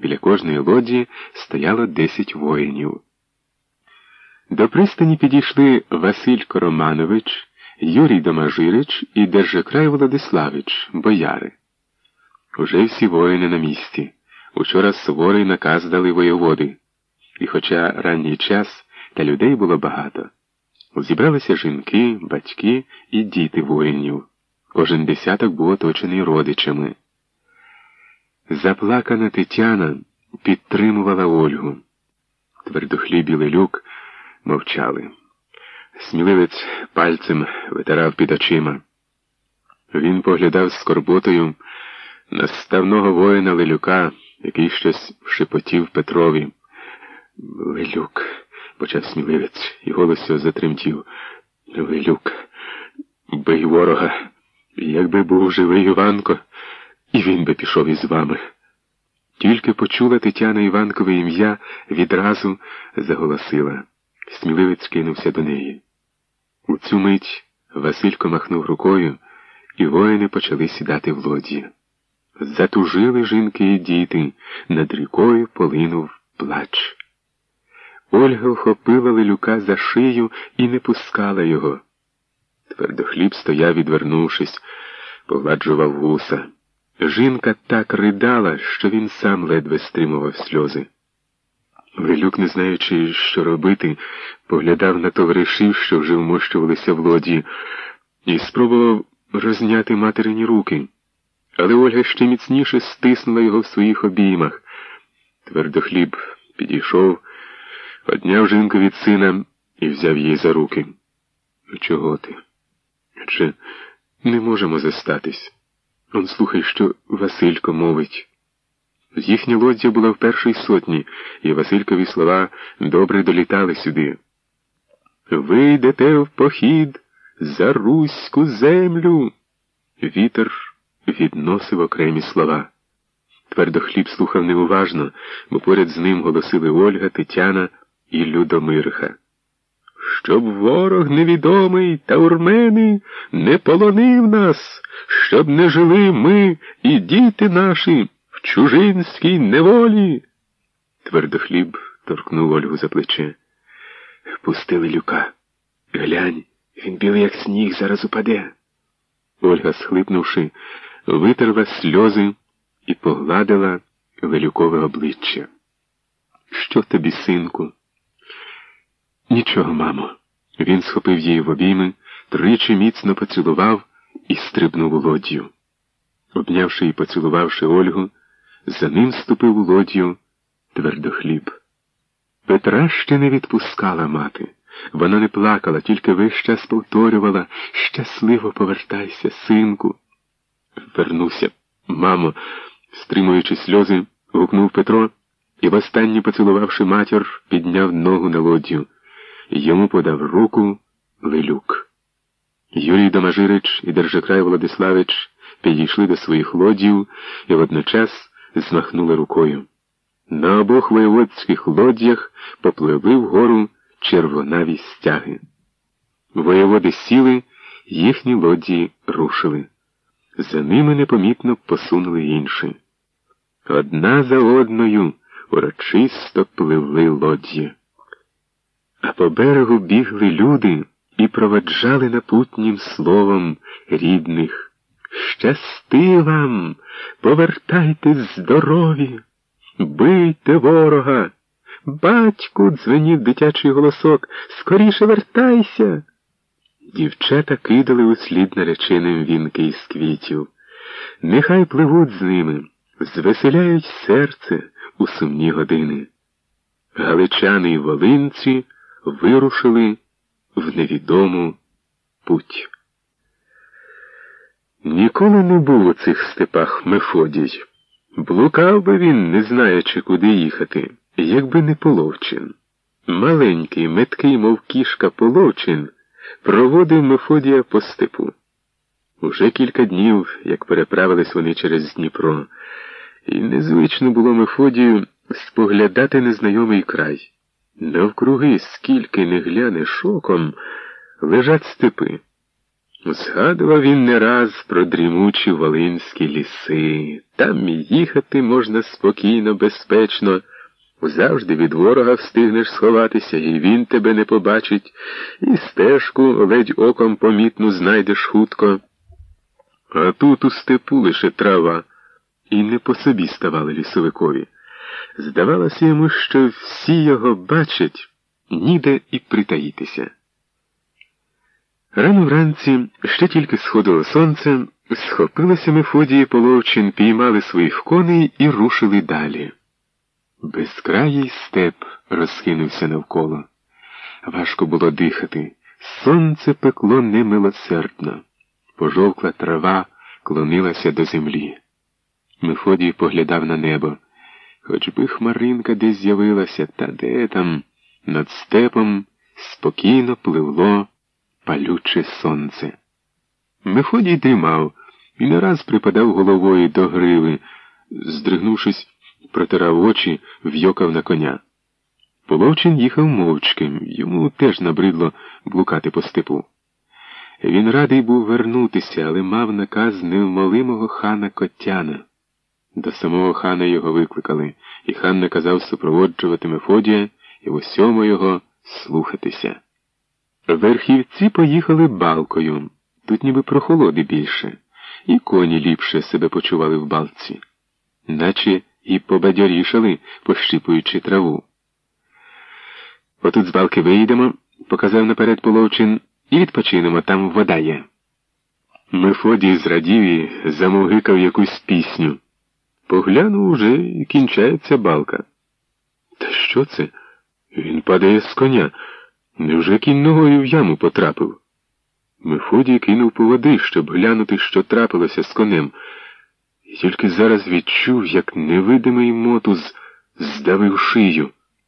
Біля кожної лоджії стояло десять воїнів. До пристані підійшли Василько Романович, Юрій Домажирич і Держакрай Владиславич, бояри. Уже всі воїни на місці. Учора суворий наказ дали воєводи. І хоча ранній час, та людей було багато. Зібралися жінки, батьки і діти воїнів. Кожен десяток був оточений родичами. Заплакана Тетяна підтримувала Ольгу. Твердохліб і Лелюк мовчали. Сміливець пальцем витирав під очима. Він поглядав з скорботою на ставного воїна Лелюка, який щось шепотів Петрові. Лелюк, почав сміливець, і голос його затремтів. Лелюк, бий ворога. Якби був живий Іванко, і він би пішов із вами. Тільки почула Тетяна Іванкове ім'я, відразу заголосила. Сміливець кинувся до неї. У цю мить Василько махнув рукою, і воїни почали сідати в лоді. Затужили жінки і діти, над рікою полинув плач. Ольга вхопила Лелюка за шию і не пускала його. Твердохліб стояв, відвернувшись, погладжував вуса. Жінка так ридала, що він сам ледве стримував сльози. Велюк, не знаючи, що робити, поглядав на товаришів, що вже вмощувалися в лоді, і спробував розняти материні руки. Але Ольга ще міцніше стиснула його в своїх обіймах. Твердохліб підійшов, одняв жінку від сина і взяв її за руки. Чого ти? Чи не можемо застатись? Он слухай, що Василько мовить. Їхня лодзя була в першій сотні, і Василькові слова добре долітали сюди. Ви йдете в похід за руську землю. Вітер відносив окремі слова. Твердохліб слухав неуважно, бо поряд з ним голосили Ольга, Тетяна і Людомирха. Щоб ворог невідомий та урмени не полонив нас, щоб не жили ми і діти наші в чужинській неволі. Твердохліб торкнув Ольгу за плече. Пустили люка. Глянь, він білий, як сніг, зараз упаде. Ольга, схлипнувши, витерла сльози і погладила велюкове обличчя. Що тобі, синку? Нічого, мамо. Він схопив її в обійми, тричі міцно поцілував і стрибнув у лодію. Обнявши і поцілувавши Ольгу, за ним ступив у лодію твердохліб. Петра ще не відпускала мати. Вона не плакала, тільки весь час повторювала щасливо повертайся, синку. Вернуся, мамо, стримуючи сльози, гукнув Петро і, востаннє поцілувавши матір, підняв ногу на лодію. Йому подав руку Лилюк. Юрій Домажирич і Держакрай Володиславич підійшли до своїх лодів і водночас змахнули рукою. На обох воєводських лодях попливли вгору червонаві стяги. Воєводи сіли, їхні лодії рушили. За ними непомітно посунули інші. Одна за одною урочисто пливли лодії. А по берегу бігли люди і проваджали напутнім словом рідних. Щасти вам, повертайтесь здорові, бийте ворога. Батьку, дзвенів дитячий голосок, скоріше вертайся. Дівчата кидали услід нареченим вінки із квітів. Нехай пливуть з ними, звеселяють серце у сумні години. Галичани й волинці вирушили в невідому путь. Ніколи не був у цих степах Мефодій. Блукав би він, не знаючи, куди їхати, якби не Половчин. Маленький, меткий, мов кішка Половчин, проводив Мефодія по степу. Уже кілька днів, як переправились вони через Дніпро, і незвично було Мефодію споглядати незнайомий край. Навкруги, скільки не глянеш оком, лежать степи. Згадував він не раз про дрімучі волинські ліси. Там їхати можна спокійно, безпечно. Завжди від ворога встигнеш сховатися, і він тебе не побачить, і стежку ледь оком помітну знайдеш хутко. А тут у степу лише трава, і не по собі ставали лісовикові. Здавалося йому, що всі його бачать, ніде і притаїтися. Рано вранці, ще тільки сходило сонце, схопилися Мефодії Половчин, піймали своїх коней і рушили далі. Безкраїй степ розхинувся навколо. Важко було дихати. Сонце пекло немилосердно. Пожовкла трава клонилася до землі. Мефодій поглядав на небо. Хоч би хмаринка десь з'явилася, та де там, над степом спокійно пливло палюче сонце. Мефодій дрімав і не раз припадав головою до гриви, здригнувшись, протирав очі, в'йокав на коня. Половчин їхав мовчки, йому теж набридло блукати по степу. Він радий був вернутися, але мав наказ невмолимого хана Котяна. До самого хана його викликали, і хан наказав супроводжувати Мефодія і в усьому його слухатися. Верхівці поїхали балкою, тут ніби прохолоди більше, і коні ліпше себе почували в балці, наче і побадьорішали, пощипуючи траву. Отут з балки виїдемо, показав наперед половчин, і відпочинемо, там вода є. Мефодій зрадів і замогикав якусь пісню. Поглянув уже і кінчається балка. Та що це? Він падає з коня. Невже кінь ногою в яму потрапив? Мефодій кинув по води, щоб глянути, що трапилося з конем, і тільки зараз відчув, як невидимий мотуз здавив шию.